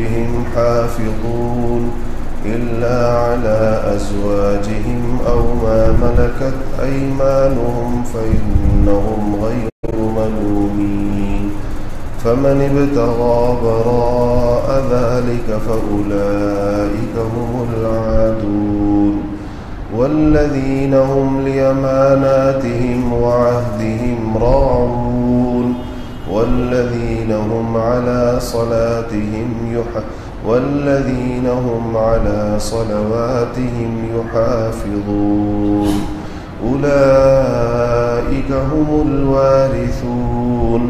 لفروجهم حافظون إلا على أزواجهم أو ما ملكت أيمانهم فإنهم غير ملومين فمن ابتغى براء ذلك فأولئك هم العادون والذين هم ليماناتهم وعهدهم راعون والذين هم على صلاتهم يحفظون والذين هم على صلواتهم يحافظون أولئك هم الوارثون.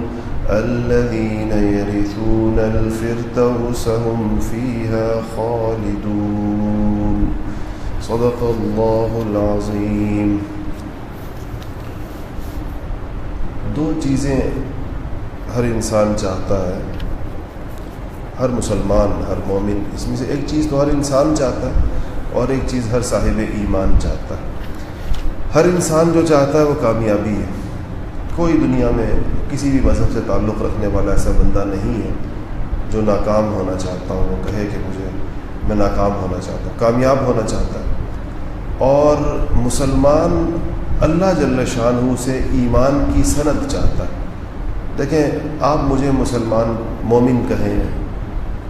الذين يرثون الفردوس هم فيها خالدون. صدق الله العظيم دو چیزیں ہر انسان چاہتا ہے، ہر مسلمان، ہر مومن، اس میں سے ایک چیز تو ہر انسان چاہتا ہے اور ایک چیز ہر صاحب ایمان چاہتا ہے۔ ہر انسان جو چاہتا ہے وہ کامیابی ہے۔ کوئی دنیا میں کسی بھی مذہب سے تعلق رکھنے والا ایسا بندہ نہیں ہے جو ناکام ہونا چاہتا ہوں وہ کہے کہ مجھے میں ناکام ہونا چاہتا ہوں، کامیاب ہونا چاہتا ہے اور مسلمان اللہ جل شاہ سے ایمان کی صنعت چاہتا ہے۔ دیکھیں، آپ مجھے مسلمان مومن کہیں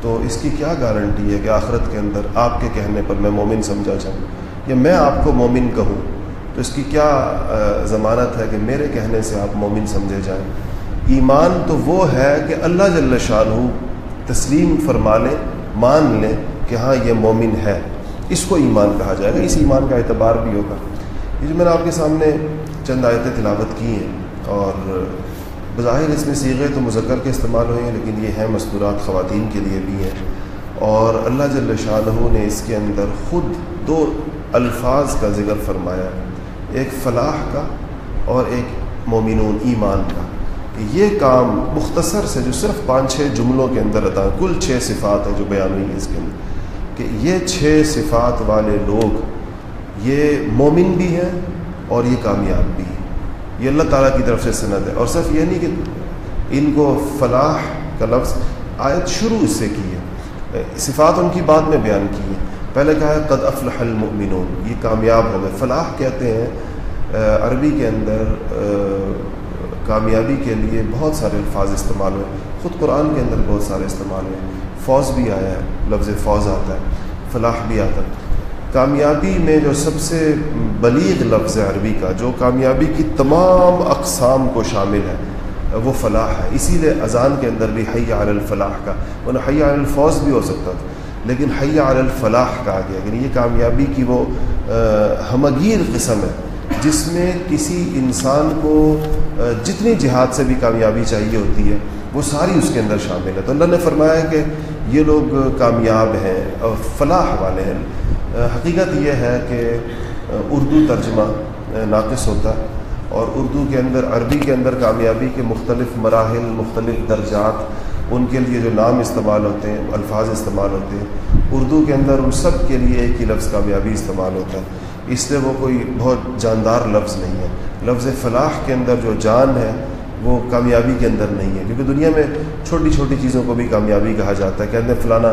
تو اس کی کیا گارنٹی ہے کہ آخرت کے اندر آپ کے کہنے پر میں مومن سمجھا جاؤں؟ یا میں آپ کو مومن کہوں؟ تو اس کی کیا ضمانت ہے کہ میرے کہنے سے آپ مومن سمجھے جائیں؟ ایمان تو وہ ہے کہ اللہ جل شاہ تسلیم فرما لیں مان لیں کہ ہاں یہ مومن ہے۔ اس کو ایمان کہا جائے گا، اس ایمان کا اعتبار بھی ہوگا۔ یہ جو میں نے آپ کے سامنے چند آیتیں تلاوت کی ہیں اور بظاہر اس میں سیغے تو مذکر کے استعمال ہوئے ہیں، لیکن یہ ہیں مستورات خواتین کے لیے بھی ہیں۔ اور اللہ جل شاہ نے اس کے اندر خود دو الفاظ کا ذکر فرمایا۔ ایک فلاح کا اور ایک مومنون ایمان کا۔ یہ کام مختصر سے جو صرف پانچ چھ جملوں کے اندر رہتا ہے کل چھ صفات ہیں جو بیان ہوئی ہیں اس کے اندر۔ کہ یہ چھ صفات والے لوگ، یہ مومن بھی ہیں اور یہ کامیاب بھی ہیں۔ یہ اللہ تعالیٰ کی طرف سے سند ہے اور صرف یہ نہیں کہ ان کو فلاح کا لفظ آیت شروع اس سے کی ہے، صفات ان کی بعد میں بیان کی ہے پہلے کہا ہے، قد افلح المؤمنون، یہ کامیاب ہو گئے۔ فلاح کہتے ہیں عربی کے اندر کامیابی کے لیے بہت سارے الفاظ استعمال ہوئے۔ خود قرآن کے اندر بہت سارے استعمال ہوئے۔ فوج بھی آیا ہے، لفظ فوج آتا ہے، فلاح بھی آتا ہے۔ کامیابی میں جو سب سے بلیغ لفظ ہے عربی کا، جو کامیابی کی تمام اقسام کو شامل ہے، وہ فلاح ہے۔ اسی لیے اذان کے اندر بھی حیا علی الفلاح کا، ورنہ حیا علی الفوز بھی ہو سکتا تھا۔ لیکن حیا علی الفلاح کہا گیا یعنی یہ کامیابی کی وہ ہمگیر قسم ہے، جس میں کسی انسان کو جتنی جہاد سے بھی کامیابی چاہیے ہوتی ہے، وہ ساری اس کے اندر شامل ہے۔ تو اللہ نے فرمایا کہ یہ لوگ کامیاب ہیں اور فلاح والے ہیں۔ حقیقت یہ ہے کہ اردو ترجمہ ناقص ہوتا ہے اور اردو کے اندر، عربی کے اندر کامیابی کے مختلف مراحل، مختلف درجات، ان کے لیے جو نام استعمال ہوتے ہیں، الفاظ استعمال ہوتے ہیں، اردو کے اندر ان سب کے لیے ایک ہی لفظ کامیابی استعمال ہوتا ہے۔ اس لیے وہ کوئی بہت جاندار لفظ نہیں ہے۔ لفظ فلاح کے اندر جو جان ہے، وہ کامیابی کے اندر نہیں ہے۔ کیونکہ دنیا میں چھوٹی چھوٹی چیزوں کو بھی کامیابی کہا جاتا ہے، کہتے ہیں فلانا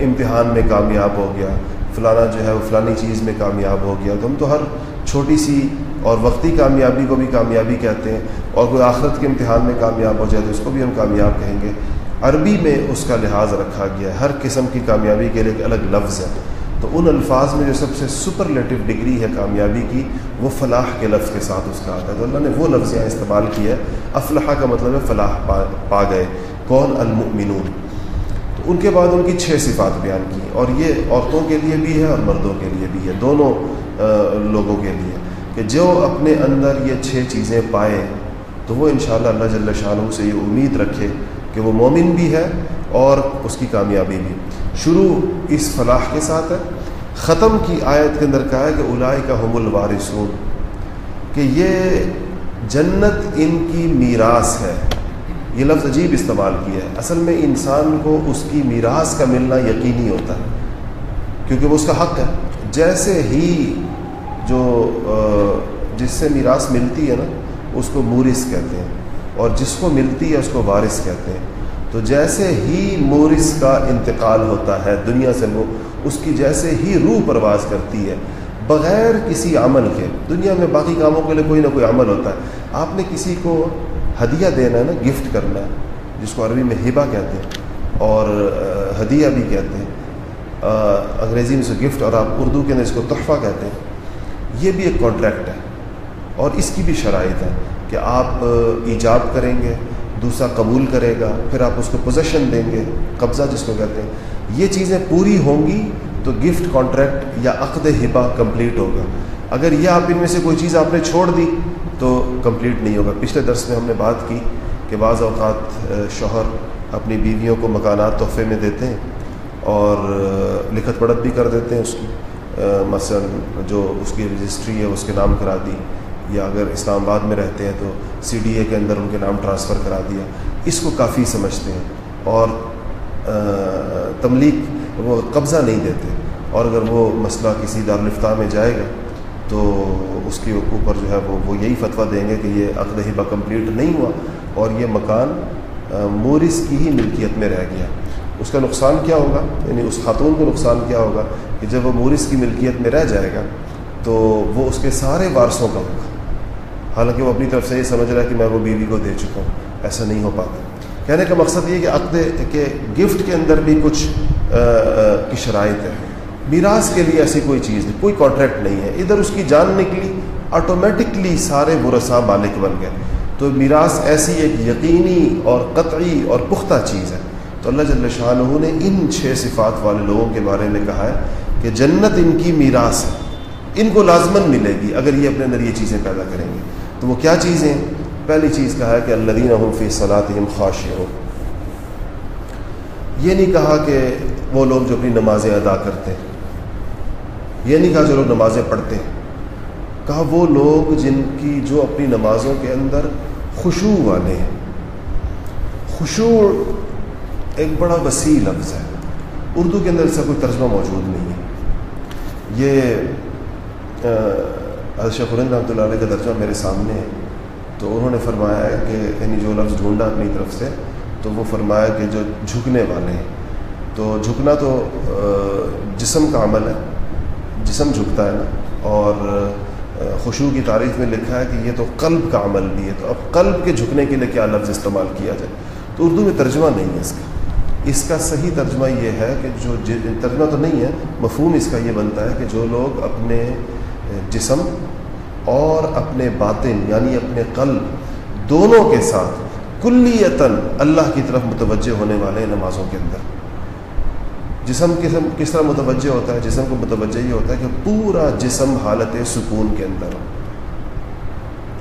امتحان میں کامیاب ہو گیا فلانا جو ہے وہ فلانی چیز میں کامیاب ہو گیا۔ تو ہم تو ہر چھوٹی سی اور وقتی کامیابی کو بھی کامیابی کہتے ہیں اور کوئی آخرت کے امتحان میں کامیاب ہو جائے تو اس کو بھی ہم کامیاب کہیں گے۔ عربی میں اس کا لحاظ رکھا گیا ہے۔ ہر قسم کی کامیابی کے لیے ایک الگ لفظ ہے۔ تو ان الفاظ میں جو سب سے سپرلیٹو ڈگری ہے کامیابی کی، وہ فلاح کے لفظ کے ساتھ اس کا آتا ہے۔ تو اللہ نے وہ لفظ یہاں استعمال کیا ہے۔ افلاح کا مطلب ہے فلاح پا پا گئے۔ کون؟ المؤمنون۔ ان کے بعد ان کی چھ صفات بیان کی اور یہ عورتوں کے لیے بھی ہے اور مردوں کے لیے بھی ہے، دونوں لوگوں کے لیے۔ کہ جو اپنے اندر یہ چھ چیزیں پائے تو وہ انشاءاللہ اللہ جل شاہ سے یہ امید رکھے کہ وہ مومن بھی ہے اور اس کی کامیابی بھی۔ شروع اس فلاح کے ساتھ ہے۔ ختم کی آیت کے اندر کہا ہے کہ الائی کا حم الوارثون، کہ یہ جنت ان کی میراث ہے۔ یہ لفظ عجیب استعمال کیا ہے۔ اصل میں انسان کو اس کی میراث کا ملنا یقینی ہوتا ہے، کیونکہ وہ اس کا حق ہے۔ جیسے ہی جو جس سے میراث ملتی ہے نا، اس کو مورث کہتے ہیں، اور جس کو ملتی ہے، اس کو وارث کہتے ہیں۔ تو جیسے ہی مورس کا انتقال ہوتا ہے دنیا سے، وہ اس کی جیسے ہی روح پرواز کرتی ہے، بغیر کسی عمل کے۔ دنیا میں باقی کاموں کے لیے کوئی نہ کوئی عمل ہوتا ہے۔ آپ نے کسی کو ہدیہ دینا ہے نا گفٹ کرنا ہے، جس کو عربی میں ہبا کہتے ہیں اور ہدیہ بھی کہتے ہیں۔ انگریزی میں سے گفٹ اور آپ اردو کے اندر اس کو تحفہ کہتے ہیں۔ یہ بھی ایک کانٹریکٹ ہے۔ اور اس کی بھی شرائط ہے کہ آپ ایجاب کریں گے، دوسرا قبول کرے گا، پھر آپ اس کو پوزیشن دیں گے، قبضہ جس کو کہتے ہیں۔ یہ چیزیں پوری ہوں گی تو گفٹ کانٹریکٹ یا عقد ہبا کمپلیٹ ہوگا۔ اگر یہ آپ ان میں سے کوئی چیز آپ نے چھوڑ دی تو کمپلیٹ نہیں ہوگا۔ پچھلے درس میں ہم نے بات کی کہ بعض اوقات شوہر اپنی بیویوں کو مکانات تحفے میں دیتے ہیں اور لکھت پڑھت بھی کر دیتے ہیں اس کی۔ مثلا جو اس کی رجسٹری ہے، اس کے نام کرا دی، یا اگر اسلام آباد میں رہتے ہیں تو سی ڈی اے کے اندر ان کے نام ٹرانسفر کرا دیا۔ اس کو کافی سمجھتے ہیں اور تملیغ وہ قبضہ نہیں دیتے۔ اور اگر وہ مسئلہ کسی دارالفتہ میں جائے گا تو اس کے اوپر جو ہے وہ وہ یہی فتویٰ دیں گے کہ یہ عقد ہبا کمپلیٹ نہیں ہوا اور یہ مکان مورس کی ہی ملکیت میں رہ گیا۔ اس کا نقصان کیا ہوگا؟ یعنی اس خاتون کو نقصان کیا ہوگا کہ جب وہ مورس کی ملکیت میں رہ جائے گا تو وہ اس کے سارے وارثوں کا ہوگا۔ حالانکہ وہ اپنی طرف سے یہ سمجھ رہا ہے کہ میں وہ بیوی کو دے چکا ہوں۔ ایسا نہیں ہو پاتا۔ کہنے کا مقصد یہ کہ عقد کے گفٹ کے اندر بھی کچھ کی شرائط ہے میراث کے لیے ایسی کوئی چیز نہیں، کوئی کانٹریکٹ نہیں ہے۔ ادھر اس کی جان نکلی آٹومیٹکلی سارے برسا مالک بن گئے۔ تو میراث ایسی ایک یقینی اور قطعی اور پختہ چیز ہے۔ تو اللہ جل شاہ نے ان چھ صفات والے لوگوں کے بارے میں کہا ہے کہ جنت ان کی میراث ہے۔ ان کو لازمن ملے گی اگر یہ اپنے اندر یہ چیزیں پیدا کریں گے۔ تو وہ کیا چیزیں پہلی چیز کہا ہے کہ اللہ دین فی صلاح خواش ہو یہ نہیں کہا کہ وہ لوگ جو اپنی نمازیں ادا کرتے ہیں۔ یہ نہیں کہا جو لوگ نمازیں پڑھتے ہیں۔ کہا وہ لوگ جن کی جو اپنی نمازوں کے اندر خوشو والے ہیں۔ خوشو ایک بڑا وسیع لفظ ہے۔ اردو کے اندر ایسا کوئی ترجمہ موجود نہیں ہے۔ یہ ادشہ رحمۃ اللہ علیہ کا ترجمہ میرے سامنے ہے۔ تو انہوں نے فرمایا ہے کہ یعنی جو لفظ ڈھونڈا اپنی طرف سے، تو وہ فرمایا کہ جو جھکنے والے ہیں۔ تو جھکنا تو جسم کا عمل ہے۔ جسم جھکتا ہے نا اور خوشبو کی تعریف میں لکھا ہے کہ یہ تو قلب کا عمل بھی ہے۔ تو اب قلب کے جھکنے کے لیے کیا لفظ استعمال کیا جائے؟ تو اردو میں ترجمہ نہیں ہے اس کا۔ اس کا صحیح ترجمہ یہ ہے کہ جو جی، ترجمہ تو نہیں ہے، مفہوم اس کا یہ بنتا ہے کہ جو لوگ اپنے جسم اور اپنے باطن یعنی اپنے قلب دونوں کے ساتھ کلیتاً اللہ کی طرف متوجہ ہونے والے نمازوں کے اندر۔ جسم کسم کس طرح متوجہ ہوتا ہے؟ جسم کو متوجہ یہ ہوتا ہے کہ پورا جسم حالت سکون کے اندر ہو۔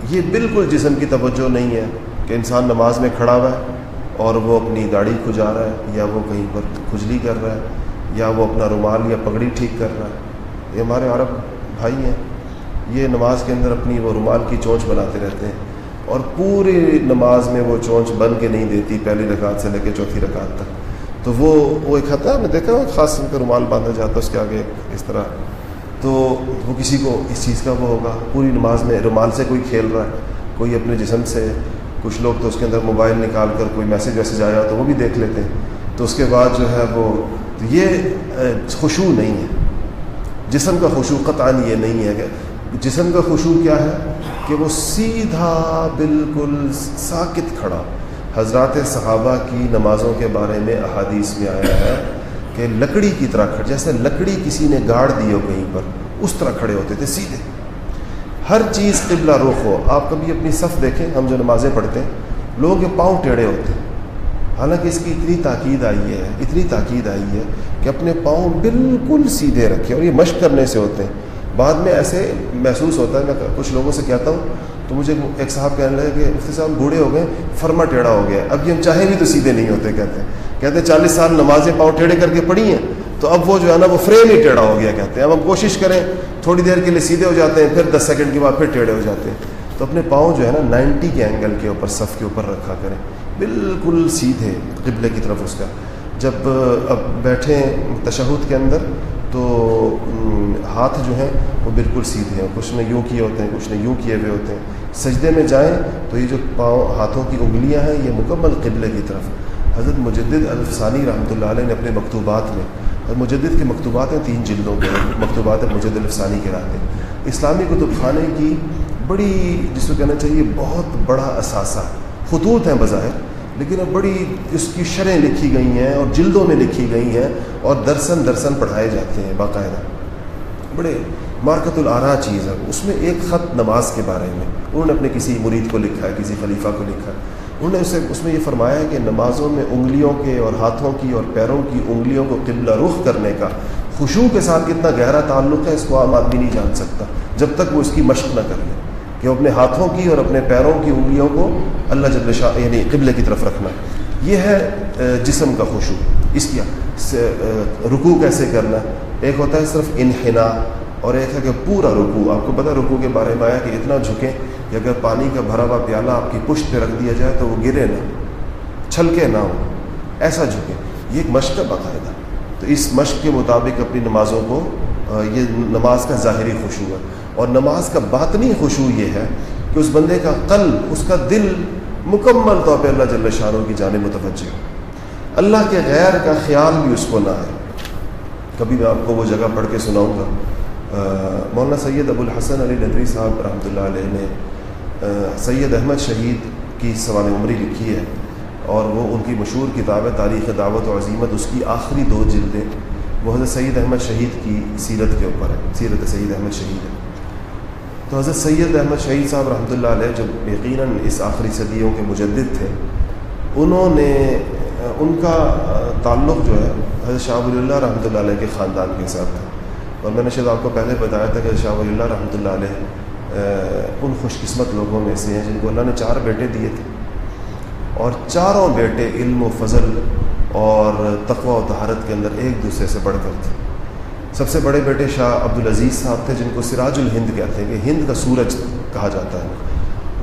یہ بالکل جسم کی توجہ نہیں ہے کہ انسان نماز میں کھڑا ہوا ہے اور وہ اپنی گاڑی کھجا رہا ہے، یا وہ کہیں پر کھجلی کر رہا ہے، یا وہ اپنا رومال یا پگڑی ٹھیک کر رہا ہے۔ یہ ہمارے عرب بھائی ہیں۔ یہ نماز کے اندر اپنی وہ رومال کی چونچ بناتے رہتے ہیں۔ اور پوری نماز میں وہ چونچ بن کے نہیں دیتی پہلی رکعت سے لے کے چوتھی رکعت تک۔ تو وہ وہ ایک ہے، میں دیکھا خاص کا رومال باندھا جاتا ہے، اس کے آگے اس طرح۔ تو وہ کسی کو اس چیز کا وہ ہوگا، پوری نماز میں رومال سے کوئی کھیل رہا ہے، کوئی اپنے جسم سے، کچھ لوگ تو اس کے اندر موبائل نکال کر کوئی میسیج ویسیج آیا تو وہ بھی دیکھ لیتے ہیں۔ تو اس کے بعد جو ہے وہ یہ خوشبو نہیں ہے۔ جسم کا خوشبو قطعاً یہ نہیں ہے کہ جسم کا خوشبو کیا ہے؟ کہ وہ سیدھا بالکل ساکت کھڑا حضرات صحابہ کی نمازوں کے بارے میں احادیث میں آیا ہے کہ لکڑی کی طرح کھڑے، جیسے لکڑی کسی نے گاڑ دی ہو کہیں پر، اس طرح کھڑے ہوتے تھے، سیدھے۔ ہر چیز قبلہ رخ ہو۔ آپ کبھی اپنی صف دیکھیں، ہم جو نمازیں پڑھتے ہیں لوگوں کے پاؤں ٹیڑھے ہوتے ہیں۔ حالانکہ اس کی اتنی تاکید آئی ہے، اتنی تاکید آئی ہے کہ اپنے پاؤں بالکل سیدھے رکھے اور یہ مشق کرنے سے ہوتے ہیں۔ بعد میں ایسے محسوس ہوتا ہے، میں کچھ لوگوں سے کہتا ہوں تو مجھے ایک صاحب کہنے لگے کہ مفتی صاحب بوڑھے ہو گئے، فرما ٹیڑھا ہو گیا۔ اب یہ ہم چاہیں بھی تو سیدھے نہیں ہوتے، کہتے ہیں۔ کہتے ہیں چالیس سال نمازیں پاؤں ٹیڑھے کر کے پڑھی ہیں، تو اب وہ جو ہے نا وہ فریم ہی ٹیڑھا ہو گیا، کہتے ہیں۔ اب ہم کوشش کریں، تھوڑی دیر کے لیے سیدھے ہو جاتے ہیں، پھر دس سیکنڈ کے بعد پھر ٹیڑھے ہو جاتے ہیں۔ تو اپنے پاؤں جو ہے نا نائنٹی کے اینگل کے اوپر، صف کے اوپر رکھا کریں۔ بالکل سیدھے قبلے کی طرف اس کا۔ جب اب بیٹھیں تشہد کے اندر، تو ہاتھ جو ہیں وہ بالکل سیدھے ہیں۔ کچھ نے یوں کیے ہوتے ہیں، کچھ نے یوں کیے ہوئے ہوتے ہیں۔ سجدے میں جائیں تو یہ جو پاؤں، ہاتھوں کی انگلیاں ہیں، یہ مکمل قبلے کی طرف۔ حضرت مجدد الفسانی رحمۃ اللہ علیہ نے اپنے مکتوبات میں حضرت مجدد کی مکتوبات ہیں تین جلدوں کے، مکتوبات مجد الفسانی کے راتے اسلامی کتب خانے کی بڑی، جس کو کہنا چاہیے، بہت بڑا اثاثہ۔ خطوط ہیں بظاہر، لیکن اب بڑی اس کی شرح لکھی گئی ہیں اور جلدوں میں لکھی گئی ہیں اور درسن درسن پڑھائے جاتے ہیں، باقاعدہ۔ بڑے مارکت العرا چیز ہے۔ اس میں ایک خط نماز کے بارے میں۔ انہوں نے اپنے کسی مرید کو لکھا ہے، کسی خلیفہ کو لکھا ہے۔ انہوں نے اسے، اس میں یہ فرمایا ہے کہ نمازوں میں انگلیوں کے اور ہاتھوں کی اور پیروں کی انگلیوں کو قبلہ رخ کرنے کا خوشبو کے ساتھ کتنا گہرا تعلق ہے، اس کو عام آدمی نہیں جان سکتا، جب تک وہ اس کی مشق نہ کر لے۔ کہ وہ اپنے ہاتھوں کی اور اپنے پیروں کی انگلیوں کو اللہ جب شاہ یعنی قبلے کی طرف رکھنا یہ ہے جسم کا خوشو اس کی رکوع کیسے کرنا ایک ہوتا ہے صرف انحنا اور ایک ہے کہ پورا رکوع۔ آپ کو پتا رکوع کے بارے میں آیا کہ اتنا جھکیں کہ اگر پانی کا بھرا ہوا پیالہ آپ کی پشت پہ رکھ دیا جائے تو وہ گرے نہ چھلکے نہ ہو ایسا جھکے یہ ایک مشق ہے باقاعدہ۔ تو اس مشق کے مطابق اپنی نمازوں کو یہ نماز کا ظاہری خوشو ہے۔ اور نماز کا باطنی خوشو یہ ہے کہ اس بندے کا قلب، اس کا دل مکمل طور پہ اللہ جل شاہوں کی جانب متوجہ ہو اللہ کے غیر کا خیال بھی اس کو نہ آئے کبھی میں آپ کو وہ جگہ پڑھ کے سناؤں گا۔ مولانا سید ابو الحسن علی ندوی صاحب رحمۃ اللہ علیہ نے سید احمد شہید کی سوال عمری لکھی ہے اور وہ ان کی مشہور کتاب ہے، تاریخ دعوت و عظیمت، اس کی آخری دو جلدیں وہ حضرت سید احمد شہید کی سیرت کے اوپر ہے۔ سیرت سید احمد شہید ہے۔ تو حضرت سید احمد شہید صاحب رحمۃ اللہ علیہ جو یقیناً اس آخری صدیوں کے مجدد تھے، انہوں نے ان کا تعلق جو ہے، حضرت شاہ اللہ رحمۃ اللہ علیہ کے خاندان کے ساتھ تھا اور میں نے شاید آپ کو پہلے بتایا تھا کہ شاہ ولی اللہ رحمۃ اللہ علیہ ان خوش قسمت لوگوں میں سے ہیں جن کو اللہ نے چار بیٹے دیے تھے۔ اور چاروں بیٹے علم و فضل اور تقوی و تہارت کے اندر ایک دوسرے سے بڑھ کر تھے۔ سب سے بڑے بیٹے شاہ عبدالعزیز صاحب تھے، جن کو سراج الہند کہتے ہیں، کہ ہند کا سورج کہا جاتا ہے۔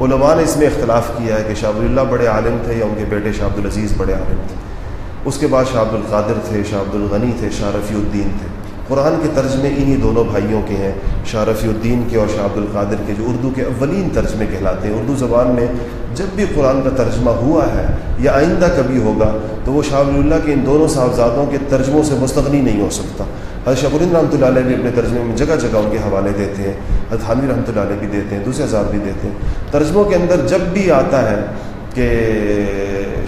علماء نے اس میں اختلاف کیا ہے کہ شاہ ولی اللہ بڑے عالم تھے یا ان کے بیٹے شاہ عبدالعزیز بڑے عالم تھے۔ اس کے بعد شاہ عبد القادر تھے، شاہ عبد الغنی تھے، شاہ رفیع الدین تھے۔ قرآن کے ترجمے انہی دونوں بھائیوں کے ہیں، شاہ رفیع الدین کے اور شاہ عبد القادر کے، جو اردو کے اولین ترجمے کہلاتے ہیں۔ اردو زبان میں جب بھی قرآن کا ترجمہ ہوا ہے یا آئندہ کبھی ہوگا تو وہ شاہ اللہ کے ان دونوں صاحبزادوں کے ترجموں سے مستغنی نہیں ہو سکتا۔ حضرت شاہ رحمۃ اللہ علیہ بھی اپنے ترجمے میں جگہ جگہ ان کے حوالے دیتے ہیں، حضرت حامی رحمۃ اللہ علیہ بھی دیتے ہیں، دوسرے حضرات بھی دیتے ہیں۔ ترجموں کے اندر جب بھی آتا ہے کہ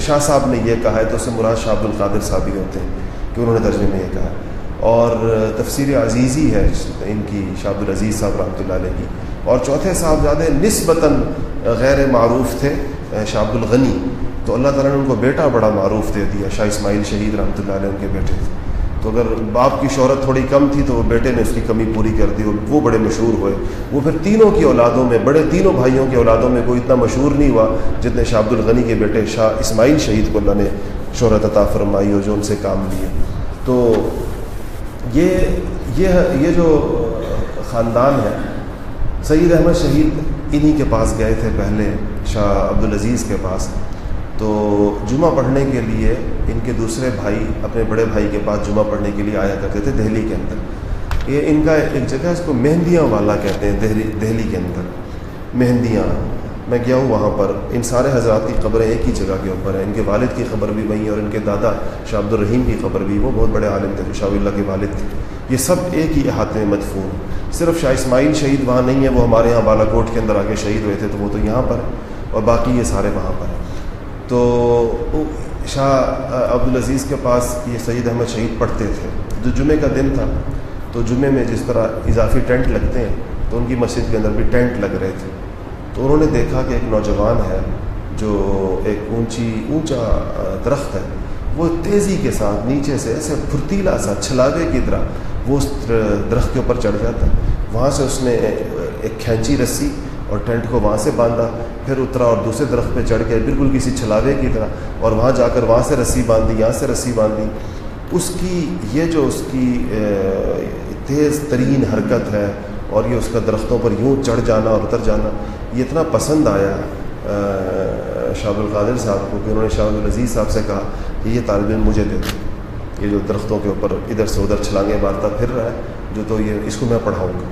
شاہ صاحب نے یہ کہا ہے تو اس سے مراد شاہ عبد القادر صاحب ہی ہوتے ہیں کہ انہوں نے ترجمے میں یہ کہا۔ ہے اور تفسیر عزیزی ہے ان کی، شاہ العزیز صاحب رحمۃ اللہ علیہ کی۔ اور چوتھے صاحبزادے نسبتاً غیر معروف تھے، شاہ عبد الغنی تو اللہ تعالیٰ نے ان کو بیٹا بڑا معروف دے دیا، شاہ اسماعیل شہید رحمۃ اللہ علیہ ان کے بیٹے تھے۔ تو اگر باپ کی شہرت تھوڑی کم تھی تو وہ بیٹے نے اس کی کمی پوری کر دی اور وہ بڑے مشہور ہوئے۔ وہ پھر تینوں کی اولادوں میں، بڑے تینوں بھائیوں کی اولادوں میں کوئی اتنا مشہور نہیں ہوا جتنے شاہ عبد الغنی کے بیٹے شاہ اسماعیل شہید کو اللہ نے شہرت عطا فرمائی اور جو ان سے کام لیے۔ تو یہ یہ یہ جو خاندان ہے سعید احمد شہید انہی کے پاس گئے تھے پہلے، شاہ عبدالعزیز کے پاس۔ تو جمعہ پڑھنے کے لیے ان کے دوسرے بھائی، اپنے بڑے بھائی کے پاس جمعہ پڑھنے کے لیے آیا کرتے تھے دہلی کے اندر۔ یہ ان کا ایک جگہ اس کو مہندیاں والا کہتے ہیں، دہلی دہلی کے اندر۔ مہندیاں۔ میں گیا ہوں وہاں پر۔ ان سارے حضرات کی قبریں ایک ہی جگہ کے اوپر ہیں۔ ان کے والد کی خبر بھی وہیں اور ان کے دادا شاہ عبد الرحیم کی خبر بھی، وہ بہت بڑے عالم تھے، شاہ اللہ کے والد تھے۔ یہ سب ایک ہی احاطے میں مدفون۔ صرف شاہ اسماعیل شہید وہاں نہیں ہے وہ ہمارے یہاں بالا کوٹ کے اندر آ کے شہید ہوئے تھے، تو وہ تو یہاں پر اور باقی یہ سارے وہاں پر ہیں۔ تو شاہ عبدالعزیز کے پاس یہ سعید احمد شہید پڑھتے تھے۔ جو جمعے کا دن تھا، تو جمعے میں جس طرح اضافی ٹینٹ لگتے ہیں، تو ان کی مسجد کے اندر بھی ٹینٹ لگ رہے تھے۔ تو انہوں نے دیکھا کہ ایک نوجوان ہے، جو ایک اونچی، اونچا درخت ہے، وہ تیزی کے ساتھ نیچے سے ایسے پھرتیلا سا چھلاوے کی طرح وہ اس درخت کے اوپر چڑھ جاتا ہے۔ وہاں سے اس نے ایک کھینچی رسی اور ٹینٹ کو وہاں سے باندھا، پھر اترا اور دوسرے درخت پہ چڑھ کے بالکل کسی چھلاوے کی طرح اور وہاں جا کر وہاں سے رسی باندھی، یہاں سے رسی باندھی۔ اس کی یہ جو اس کی تیز ترین حرکت ہے اور یہ اس کا درختوں پر یوں چڑھ جانا اور اتر جانا، یہ اتنا پسند آیا شاہ القادر صاحب کو، کہ انہوں نے شاہ العزیز صاحب سے کہا کہ یہ طالب علم مجھے دے دو۔ یہ جو درختوں کے اوپر، ادھر سے ادھر چھلانگیں مارتا پھر رہا ہے، جو تو یہ، اس کو میں پڑھاؤں گا۔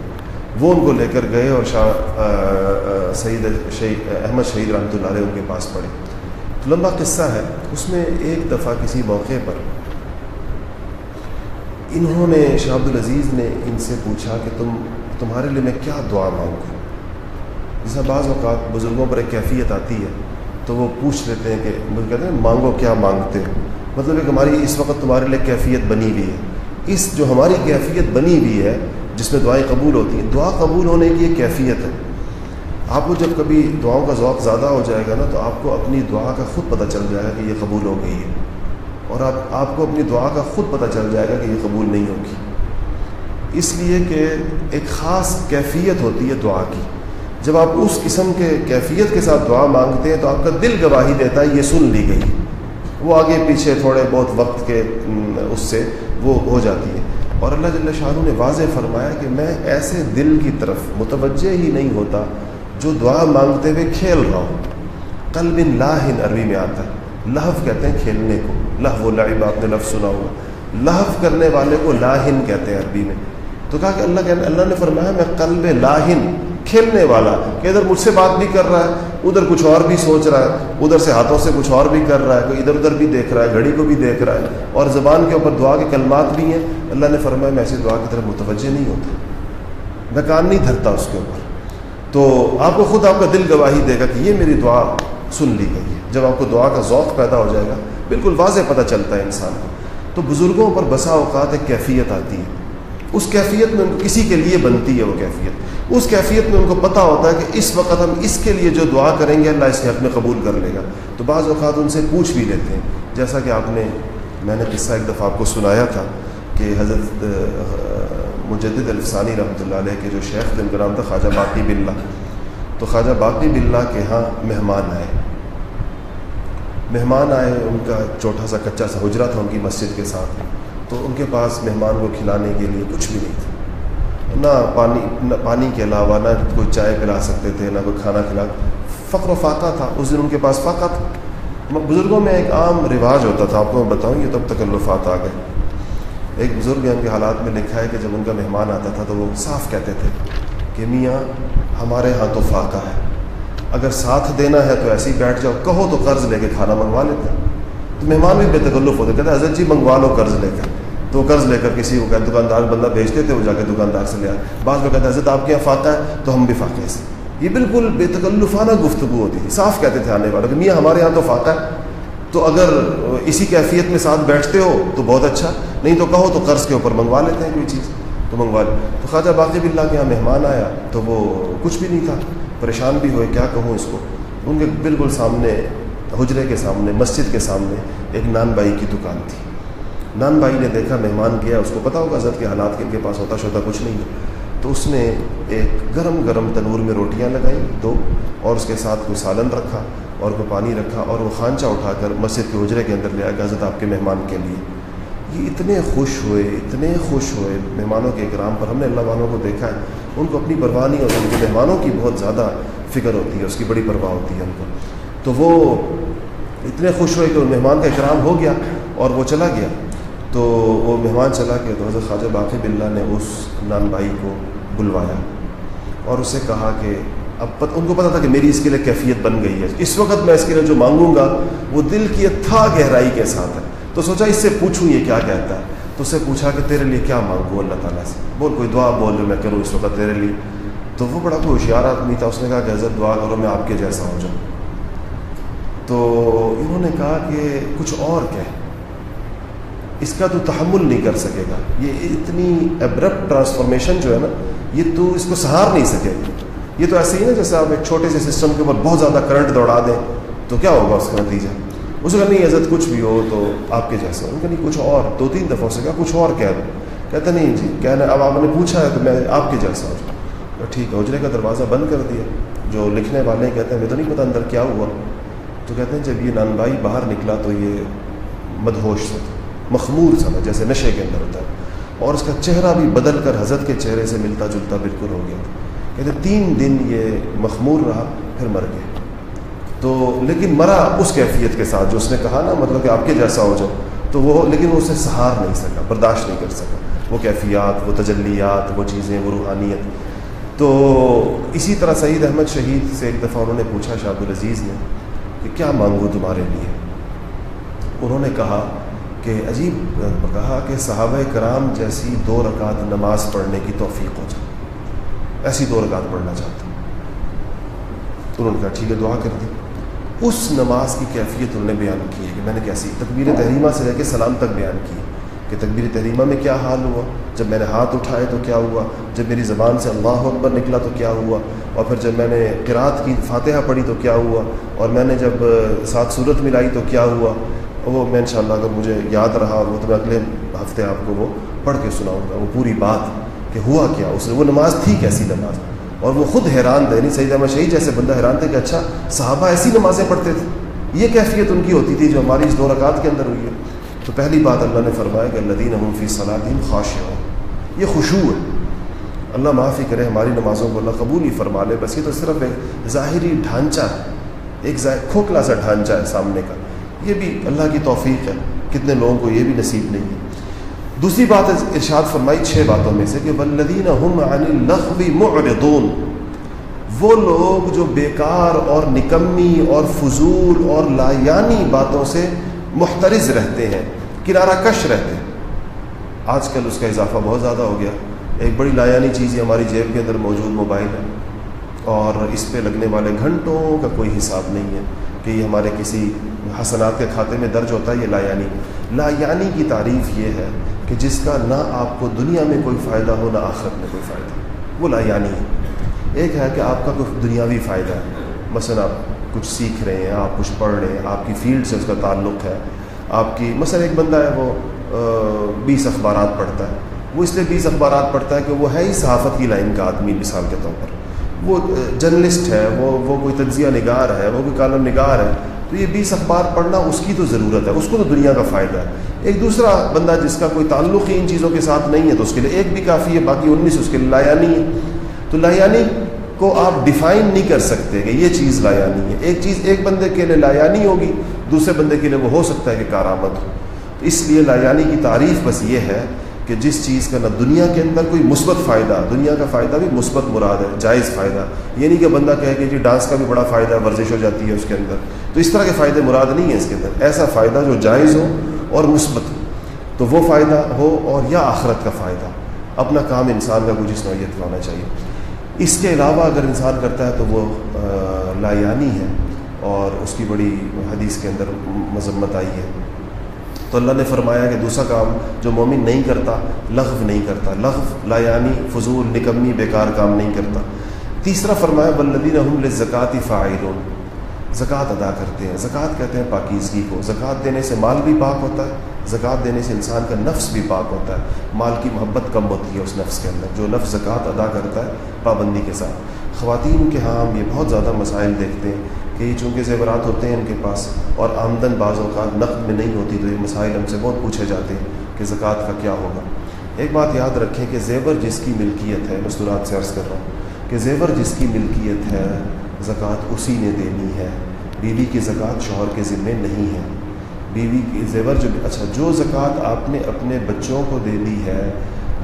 وہ ان کو لے کر گئے اور شاہ سعید شہید احمد شہید رحمۃ اللہ علیہ ان کے پاس پڑھے تو لمبا قصہ ہے، اس میں ایک دفعہ کسی موقع پر انہوں نے شاہ عبد العزیز نے ان سے پوچھا کہ تم، تمہارے لیے میں کیا دعا مانگوں؟ جیسا بعض اوقات بزرگوں پر ایک کیفیت آتی ہے، تو وہ پوچھ لیتے ہیں کہ کہتے ہیں، مانگو کیا مانگتے ہو؟ مطلب ایک ہماری اس وقت تمہارے لیے کیفیت بنی ہوئی ہے۔ اس جو ہماری کیفیت بنی ہوئی ہے جس میں دعائیں قبول ہوتی ہیں۔ دعا قبول ہونے کی ایک کیفیت ہے۔ آپ کو جب کبھی دعاؤں کا ذوق زیادہ ہو جائے گا نا، تو آپ کو اپنی دعا کا خود پتہ چل جائے گا کہ یہ قبول ہو گئی ہے۔ اور آپ آپ کو اپنی دعا کا خود پتہ چل جائے گا کہ یہ قبول نہیں ہوگی۔ اس لیے کہ ایک خاص کیفیت ہوتی ہے دعا کی۔ جب آپ اس قسم کے کیفیت کے ساتھ دعا مانگتے ہیں، تو آپ کا دل گواہی دیتا ہے، یہ سن لی گئی۔ وہ آگے پیچھے تھوڑے بہت وقت کے اس سے وہ ہو جاتی ہے۔ اور اللہ جل شاہ نے واضح فرمایا کہ میں ایسے دل کی طرف متوجہ ہی نہیں ہوتا جو دعا مانگتے ہوئے کھیل رہا ہوں۔ قلب لاہن عربی میں آتا ہے۔ لہو کہتے ہیں کھیلنے کو۔ لہو و لعب آپ نے لفظ سنا ہوا لہو کرنے والے کو لاہن کہتے ہیں عربی میں۔ تو کہا کہ اللہ کہ اللہ نے فرمایا، میں قلب لاہن کھیلنے والا کہ ادھر مجھ سے بات بھی کر رہا ہے، ادھر کچھ اور بھی سوچ رہا ہے، ادھر سے ہاتھوں سے کچھ اور بھی کر رہا ہے، کوئی ادھر ادھر بھی دیکھ رہا ہے، گھڑی کو بھی دیکھ رہا ہے۔ اور زبان کے اوپر دعا کے کلمات بھی ہیں۔ اللہ نے فرمایا، میں ایسی دعا کی طرف متوجہ نہیں ہوتا۔ میں کان نہیں دھرتا اس کے اوپر۔ تو آپ کو خود آپ کا دل گواہی دے گا کہ یہ میری دعا سن لی گئی ہے۔ جب آپ کو دعا کا ذوق پیدا ہو جائے گا، بالکل واضح پتہ چلتا ہے انسان کو۔ تو بزرگوں پر بسا اوقات ایک کیفیت آتی ہے۔ اس کیفیت میں ان کو کسی کے لیے بنتی ہے وہ کیفیت۔ اس کیفیت میں ان کو پتہ ہوتا ہے کہ اس وقت ہم اس کے لیے جو دعا کریں گے، اللہ اس کے حق میں قبول کر لے گا۔ تو بعض اوقات ان سے پوچھ بھی لیتے ہیں۔ جیسا کہ آپ نے، میں نے قصہ ایک دفعہ آپ کو سنایا تھا کہ حضرت مجدد الفسانی رحمۃ اللہ علیہ کے جو شیخ جن کا نام تھا خواجہ باقی بلّہ۔ تو خواجہ باقی بلّہ کے ہاں مہمان آئے۔ مہمان آئے، ان کا چھوٹا سا کچا سا حجرا تھا ان کی مسجد کے ساتھ۔ تو ان کے پاس مہمان کو کھلانے کے لیے کچھ بھی نہیں تھا۔ نہ پانی نہ پانی کے علاوہ نہ کوئی چائے پلا سکتے تھے، نہ کوئی کھانا کھلا۔ فقر و فاقہ تھا۔ اس دن ان کے پاس فاقہ تھا۔ بزرگوں میں ایک عام رواج ہوتا تھا۔ آپ کو میں بتاؤں، یہ تب تکلفات آ گئے۔ ایک بزرگ ان کے حالات میں لکھا ہے کہ جب ان کا مہمان آتا تھا تو وہ صاف کہتے تھے کہ میاں، ہمارے ہاں تو فاقہ ہے۔ اگر ساتھ دینا ہے تو ایسے ہی بیٹھ جاؤ۔ کہو تو قرض لے کے کھانا منگوا لیتے۔ تو مہمان بھی بے تکلف ہوتے، کہتے، حضرت جی منگوا لو قرض لے کر۔ تو قرض لے کر کسی کو کہتے دکاندار بندہ بھیجتے تھے، وہ جا کے دکاندار سے لے آئے بعض میں کہتے حضرت آپ کے یہاں فاقہ ہے، تو ہم بھی فاقے سے یہ بالکل بے تکلفانہ گفتگو ہوتی تھی۔ صاف کہتے تھے آنے والے کہ میاں، ہمارے یہاں تو فاقہ ہے۔ تو اگر اسی کیفیت میں ساتھ بیٹھتے ہو تو بہت اچھا نہیں تو کہو تو قرض کے اوپر منگوا لیتے ہیں کوئی چیز۔ تو منگوا لیں تو خواجہ باقی بلّہ کے یہاں مہمان آیا، تو وہ کچھ بھی نہیں تھا۔ پریشان بھی ہوئے، کیا کہوں اس کو؟ ان کے بالکل سامنے، حجرے کے سامنے، مسجد کے سامنے ایک نان بائی کی دکان تھی۔ نان بھائی نے دیکھا، مہمان گیا، اس کو پتا ہوگا حضرت کے حالات کے ان کے پاس ہوتا شوتا کچھ نہیں ہے۔ تو اس نے ایک گرم گرم تنور میں روٹیاں لگائیں دو، اور اس کے ساتھ کوئی سالن رکھا اور کوئی پانی رکھا اور وہ خانچہ اٹھا کر مسجد کے حجرے کے اندر لے آیا حضرت آپ کے مہمان کے لیے۔ یہ اتنے خوش ہوئے، اتنے خوش ہوئے۔ مہمانوں کے اکرام پر ہم نے اللہ والوں کو دیکھا ہے۔ ان کو اپنی پرواہ نہیں ہوتی، ان کے مہمانوں کی بہت زیادہ فکر ہوتی ہے، اس کی بڑی پرواہ ہوتی ہے ان کو تو وہ اتنے خوش ہوئے کہ مہمان کا اکرام ہو گیا اور وہ چلا گیا۔ تو وہ مہمان چلا گیا تو حضرت خواجہ باقی بلّہ نے اس نان بھائی کو بلوایا اور اسے کہا کہ اب پت ان کو پتا تھا کہ میری اس کے لیے کیفیت بن گئی ہے۔ اس وقت میں اس کے لیے جو مانگوں گا، وہ دل کی تھا گہرائی کے ساتھ ہے۔ تو سوچا اس سے پوچھوں یہ کیا کہتا ہے؟ تو اسے پوچھا کہ تیرے لیے کیا مانگوں؟ اللہ تعالیٰ سے بول، کوئی دعا بول جو میں کروں اس وقت تیرے لیے۔ تو وہ بڑا کوئی ہوشیار آدمی تھا۔ اس نے کہا کہ حضرت دعا کرو، میں آپ کے جیسا ہو جاؤں۔ تو انہوں نے کہا کہ کچھ اور کہ اس کا تو تحمل نہیں کر سکے گا۔ یہ اتنی ابرپٹ ٹرانسفارمیشن جو ہے نا، یہ تو اس کو سہار نہیں سکے گا۔ یہ تو ایسے ہی نا، جیسے آپ ایک چھوٹے سے سسٹم کے اوپر بہت زیادہ کرنٹ دوڑا دیں، تو کیا ہوگا اس کا نتیجہ؟ اس کا نہیں، عزت کچھ بھی ہو تو آپ کے جیسا۔ ان کا نہیں، کچھ اور، دو تین دفعہ سے کہا، کچھ اور کہہ دو۔ کہتے نہیں جی کہنا اب آپ نے پوچھا ہے تو میں آپ کے جیسا ہو جاؤں ٹھیک ہے، اجرے کا دروازہ بند کر دیا۔ جو لکھنے والے ہیں، کہتے ہیں مجھے تو نہیں پتا اندر کیا ہوا۔ تو کہتے ہیں، جب یہ نان بھائی باہر نکلا تو یہ مدہوش سا تھا مخمور سا تھا جیسے نشے کے اندر ہوتا ہے۔ اور اس کا چہرہ بھی بدل کر حضرت کے چہرے سے ملتا جلتا بالکل ہو گیا۔ کہتے تین دن یہ مخمور رہا، پھر مر گیا۔ تو لیکن مرا اس کیفیت کے ساتھ جو اس نے کہا نا مطلب کہ آپ کے جیسا ہو جاؤ تو وہ، لیکن وہ اسے سہار نہیں سکا، برداشت نہیں کر سکا۔ وہ کیفیات، وہ تجلیات، وہ چیزیں، وہ روحانیت۔ تو اسی طرح سعید احمد شہید سے ایک دفعہ انہوں نے پوچھا شاہ العزیز نے کہ کیا مانگوں تمہارے لیے؟ انہوں نے کہا کہ عجیب کہا کہ صحابہ کرام جیسی دو رکعت نماز پڑھنے کی توفیق ہو جائے۔ ایسی دو رکعت پڑھنا چاہتا ہوں انہوں نے کہا، ٹھیک ہے، دعا کر دی۔ اس نماز کی کیفیت انہوں نے بیان کی ہے کہ میں نے کیسی تکبیر تحریمہ سے لے کے سلام تک بیان کی کہ تکبیر تحریمہ میں کیا حال ہوا؟ جب میں نے ہاتھ اٹھائے تو کیا ہوا؟ جب میری زبان سے اللہ اکبر نکلا تو کیا ہوا؟ اور پھر جب میں نے قرات کی فاتحہ پڑھی تو کیا ہوا؟ اور میں نے جب ساتھ صورت ملائی تو کیا ہوا؟ وہ میں انشاءاللہ اگر مجھے یاد رہا وہ تو میں اگلے ہفتے آپ کو وہ پڑھ کے سناؤں گا، وہ پوری بات کہ ہوا کیا، اس وہ نماز تھی کیسی نماز؟ اور وہ خود حیران تھے نہیں صحیح احمد شہید جیسے بندہ حیران تھے کہ اچھا صحابہ ایسی نمازیں پڑھتے تھے۔ یہ کیفیت ان کی ہوتی تھی جو ہماری اس دو رکعت کے اندر ہوئی ہے۔ تو پہلی بات اللہ نے فرمایا کہ اللہ دین فی صلاحین خواش ہو یہ خوشبو ہے۔ اللہ معافی کرے، ہماری نمازوں کو اللہ قبول ہی فرما لے، بس یہ تو صرف ایک ظاہری ڈھانچہ ہے۔ ایک کھوکھلا سا ڈھانچہ ہے سامنے کا۔ یہ بھی اللہ کی توفیق ہے۔ کتنے لوگوں کو یہ بھی نصیب نہیں ہے۔ دوسری بات ارشاد فرمائی چھ باتوں میں سے کہ ولدین ہم عن معرضون۔ وہ لوگ جو بیکار اور نکمی اور فضول اور لایانی باتوں سے محترز رہتے ہیں، کنارہ کش رہتے ہیں۔ آج کل اس کا اضافہ بہت زیادہ ہو گیا۔ ایک بڑی لایانی چیز یہ ہماری جیب کے اندر موجود موبائل ہے اور اس پہ لگنے والے گھنٹوں کا کوئی حساب نہیں ہے۔ کہ یہ ہمارے کسی حسنات کے کھاتے میں درج ہوتا ہے یہ لایانی۔ لایانی کی تعریف یہ ہے کہ جس کا نہ آپ کو دنیا میں کوئی فائدہ ہو، نہ آخرت میں کوئی فائدہ۔ وہ لایانی ہے۔ ایک ہے کہ آپ کا کوئی دنیاوی فائدہ ہے۔ مثلا آپ کچھ سیکھ رہے ہیں، آپ کچھ پڑھ رہے ہیں، آپ کی فیلڈ سے اس کا تعلق ہے۔ آپ کی مثلا ایک بندہ ہے، وہ بیس اخبارات پڑھتا ہے۔ وہ اس لیے بیس اخبارات پڑھتا ہے کہ وہ ہے ہی صحافت کی لائن کا آدمی مثال کے طور پر۔ وہ جرنلسٹ ہے، وہ وہ کوئی تجزیہ نگار ہے، وہ کوئی کالم نگار ہے، تو یہ بیس اخبار پڑھنا اس کی تو ضرورت ہے، اس کو تو دنیا کا فائدہ ہے۔ ایک دوسرا بندہ جس کا کوئی تعلق ہی ان چیزوں کے ساتھ نہیں ہے، تو اس کے لیے ایک بھی کافی ہے، باقی انیس اس کے لیے لایانی ہے۔ تو لایانی کو آپ ڈیفائن نہیں کر سکتے کہ یہ چیز لایانی ہے۔ ایک چیز ایک بندے کے لیے لایانی ہوگی، دوسرے بندے کے لیے وہ ہو سکتا ہے کہ کارآمد ہو۔ اس لیے لایانی کی تعریف بس یہ ہے کہ جس چیز کا نہ دنیا کے اندر کوئی مثبت فائدہ، دنیا کا فائدہ بھی مثبت مراد ہے، جائز فائدہ۔ یہ نہیں کہ بندہ کہے کہ جی ڈانس کا بھی بڑا فائدہ ہے، ورزش ہو جاتی ہے اس کے اندر۔ تو اس طرح کے فائدے مراد نہیں ہیں اس کے اندر۔ ایسا فائدہ جو جائز ہو اور مثبت ہو۔ تو وہ فائدہ ہو اور یا آخرت کا فائدہ۔ اپنا کام انسان کا کچھ اس نوعیت کا ہونا چاہیے۔ اس کے علاوہ اگر انسان کرتا ہے تو وہ لایانی ہے اور اس کی بڑی حدیث کے اندر مذمت آئی ہے۔ تو اللہ نے فرمایا کہ دوسرا کام جو مومن نہیں کرتا، لغو نہیں کرتا۔ لغو لا یعنی فضول، نکمی، بیکار کام نہیں کرتا۔ تیسرا فرمایا بلدین الحمل زکوٰۃ فعائل زکوٰۃ ادا کرتے ہیں۔ زکوٰۃ کہتے ہیں پاکیزگی کو۔ زکوٰۃ دینے سے مال بھی پاک ہوتا ہے زکوٰۃ دینے سے انسان کا نفس بھی پاک ہوتا ہے۔ مال کی محبت کم ہوتی ہے اس نفس کے اندر۔ جو نفس زکوٰۃ ادا کرتا ہے، پابندی کے ساتھ۔ خواتین کے ہاں ہم یہ بہت زیادہ مسائل دیکھتے ہیں۔ کہ یہ چونکہ زیورات ہوتے ہیں ان کے پاس اور آمدن بعض اوقات نقد میں نہیں ہوتی، تو یہ مسائل ہم سے بہت پوچھے جاتے ہیں کہ زکوٰۃ کا کیا ہوگا۔ ایک بات یاد رکھیں کہ زیور جس کی ملکیت ہے مستورات سے عرض کر رہا ہوں کہ زیور جس کی ملکیت ہے، زکوٰۃ اسی نے دینی ہے۔ بیوی کی زکوٰۃ شوہر کے ذمے نہیں ہے۔ بیوی کی زیور جو اچھا جو زکوٰۃ آپ نے اپنے بچوں کو دے دی ہے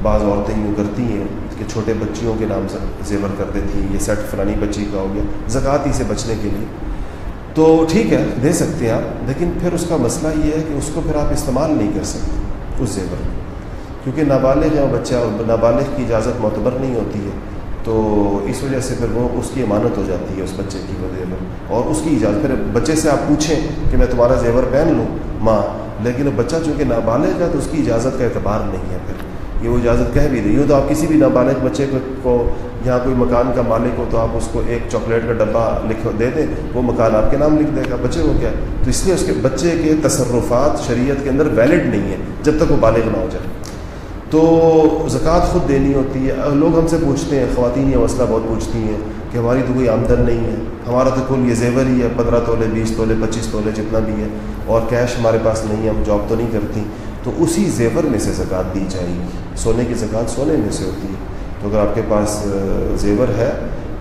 بعض عورتیں یوں کرتی ہیں کہ چھوٹے بچیوں کے نام سے زیور کر دیتی ہیں، یہ سیٹ فلانی بچی کا ہو گیا زکوٰۃ ہی سے بچنے کے لیے۔ تو ٹھیک ہے، دے سکتے ہیں آپ، لیکن پھر اس کا مسئلہ یہ ہے کہ اس کو پھر آپ استعمال نہیں کر سکتے اس زیور کیونکہ نابالغ ہے بچہ نابالغ کی اجازت معتبر نہیں ہوتی ہے، تو اس وجہ سے پھر وہ اس کی امانت ہو جاتی ہے اس بچے کی وہ زیور۔ اور اس کی اجازت، پھر بچے سے آپ پوچھیں کہ میں تمہارا زیور پہن لوں، ماں، لیکن بچہ چونکہ نابالغ ہے تو اس کی اجازت کا اعتبار نہیں ہے پھر۔ یہ وہ اجازت کہہ بھی رہی ہو تو آپ کسی بھی نابالغ بچے کو یہاں کوئی مکان کا مالک ہو تو آپ اس کو ایک چاکلیٹ کا ڈبہ لکھ دے دیں۔ وہ مکان آپ کے نام لکھ دے گا۔ بچے کو کیا؟ تو اس لیے اس کے بچے کے تصرفات شریعت کے اندر ویلڈ نہیں ہے جب تک وہ بالغ نہ ہو جائے۔ تو زکوٰۃ خود دینی ہوتی ہے۔ لوگ ہم سے پوچھتے ہیں، خواتین یہ مسئلہ بہت پوچھتی ہیں کہ ہماری تو کوئی آمدن نہیں ہے۔ ہمارا تو کل یہ زیور ہی ہے، پندرہ تولے، بیس تولے، پچیس تولے جتنا بھی ہے۔ اور کیش ہمارے پاس نہیں ہے، ہم جاب تو نہیں کرتی۔ تو اسی زیور میں سے زکوٰۃ دی جائے گی۔ سونے کی زکوٰۃ سونے میں سے ہوتی ہے۔ تو اگر آپ کے پاس زیور ہے،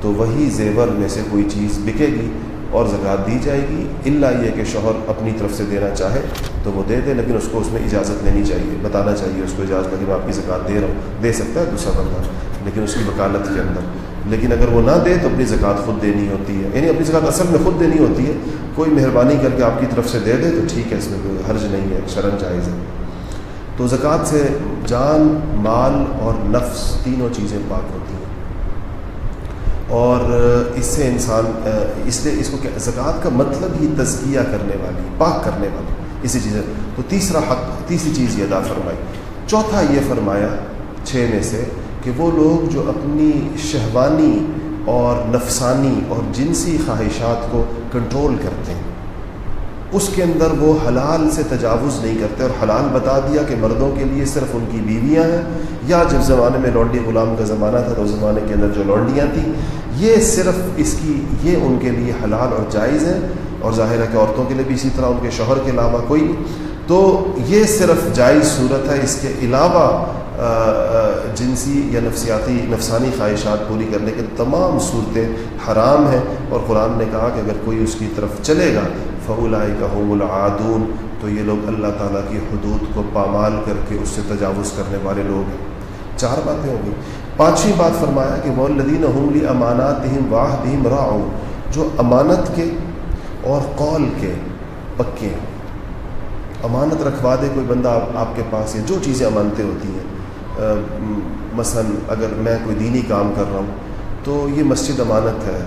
تو وہی زیور میں سے کوئی چیز بکے گی اور زکوٰۃ دی جائے گی۔ اللہ یہ کہ شوہر اپنی طرف سے دینا چاہے تو وہ دے دے، لیکن اس کو اس میں اجازت لینی چاہیے، بتانا چاہیے اس کو اجازت کہ میں آپ کی زکوٰۃ دے رہا ہوں۔ دے سکتا ہے دوسرا بندہ، لیکن اس کی وکالت کے اندر۔ لیکن اگر وہ نہ دے تو اپنی زکوٰۃ خود دینی ہوتی ہے۔ یعنی اپنی زکوٰۃ اصل میں خود دینی ہوتی ہے۔ کوئی مہربانی کر کے آپ کی طرف سے دے دے تو ٹھیک ہے، اس میں کوئی حرج نہیں ہے شرن جائز ہے۔ تو زکوٰۃ سے جان، مال اور نفس تینوں چیزیں پاک ہوتی ہیں۔ اور اس سے انسان، اس لیے اس کو زکوٰۃ کا مطلب ہی تزکیہ کرنے والی، پاک کرنے والی، اسی چیز تو تیسرا حق، تیسری چیز یہ ادا فرمائی۔ چوتھا یہ فرمایا چھ میں سے کہ وہ لوگ جو اپنی شہوانی اور نفسانی اور جنسی خواہشات کو کنٹرول کرتے ہیں۔ اس کے اندر وہ حلال سے تجاوز نہیں کرتے اور حلال بتا دیا کہ مردوں کے لیے صرف ان کی بیویاں ہیں۔ یا جب زمانے میں لونڈی غلام کا زمانہ تھا تو اس زمانے کے اندر جو لونڈیاں تھیں، یہ صرف اس کی، یہ ان کے لیے حلال اور جائز ہے۔ اور ظاہر ہے کہ عورتوں کے لیے بھی اسی طرح، ان کے شوہر کے علاوہ کوئی نہیں۔ تو یہ صرف جائز صورت ہے۔ اس کے علاوہ جنسی یا نفسیاتی، نفسانی خواہشات پوری کرنے کے تمام صورتیں حرام ہیں۔ اور قرآن نے کہا کہ اگر کوئی اس کی طرف چلے گا فعلائی کا العادون تو یہ لوگ اللہ تعالیٰ کی حدود کو پامال کر کے اس سے تجاوز کرنے والے لوگ ہیں۔ چار باتیں ہوں گی پانچویں بات فرمایا کہ وہ لدین حملی امانات دہم واہ دہم راؤ جو امانت کے اور قول کے پکے ہیں۔ امانت رکھوا دے کوئی بندہ آپ کے پاس یا جو چیزیں امانتیں ہوتی ہیں۔ مثلا اگر میں کوئی دینی کام کر رہا ہوں تو یہ مسجد امانت ہے۔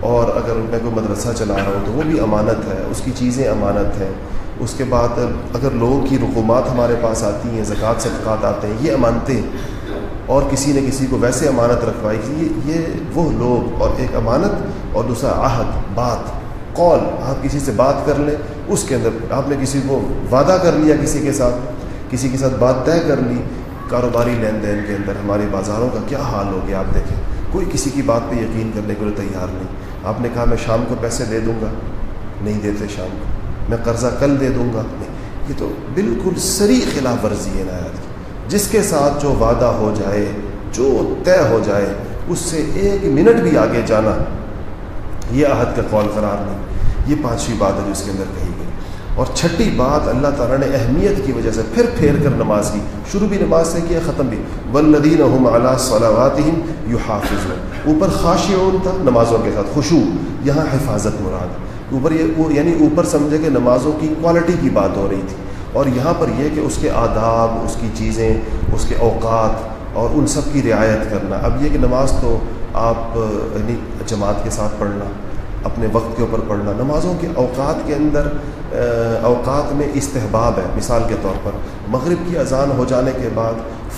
اور اگر میں کوئی مدرسہ چلا رہا ہوں تو وہ بھی امانت ہے، اس کی چیزیں امانت ہیں۔ اس کے بعد اگر لوگوں کی رقومات ہمارے پاس آتی ہیں، زکوٰۃ، صدقات آتے ہیں، یہ امانتیں اور کسی نے کسی کو ویسے امانت رکھوائی یہ یہ وہ لوگ اور ایک امانت اور دوسرا عہد، بات، قول۔ آپ کسی سے بات کر لیں، اس کے اندر آپ نے کسی کو وعدہ کر لیا کسی کے ساتھ، کسی کے ساتھ بات طے کر لی، کاروباری لین دین کے اندر ہمارے بازاروں کا کیا حال ہو گیا، آپ دیکھیں۔ کوئی کسی کی بات پہ یقین کرنے کے لیے تیار نہیں۔ آپ نے کہا، میں شام کو پیسے دے دوں گا۔ نہیں دیتے شام کو۔ میں قرضہ کل دے دوں گا۔ نہیں۔ یہ تو بالکل سری خلاف ورزی ہے نایات کی جس کے ساتھ جو وعدہ ہو جائے، جو طے ہو جائے، اس سے ایک منٹ بھی آگے جانا، یہ عہد کا قول قرار نہیں۔ یہ پانچویں بات ہے جو اس کے اندر کہی گئی۔ اور چھٹی بات اللہ تعالیٰ نے اہمیت کی وجہ سے پھر پھیر کر نماز کی۔ شروع بھی نماز سے کیا ختم بھی۔ ولدین اعلیٰ صلاحات یو حافظ اوپر خاشعون تھا نمازوں کے ساتھ۔ خوشو یہاں حفاظت مراد۔ اوپر یہ یعنی اوپر سمجھے کہ نمازوں کی کوالٹی کی بات ہو رہی تھی۔ اور یہاں پر یہ کہ اس کے آداب، اس کی چیزیں، اس کے اوقات اور ان سب کی رعایت کرنا۔ اب یہ کہ نماز تو آپ یعنی جماعت کے ساتھ پڑھنا۔ اپنے وقت کے اوپر پڑھنا۔ نمازوں کے اوقات کے اندر اوقات میں استحباب ہے، مثال کے طور پر۔ مغرب کی اذان ہو جانے کے بعد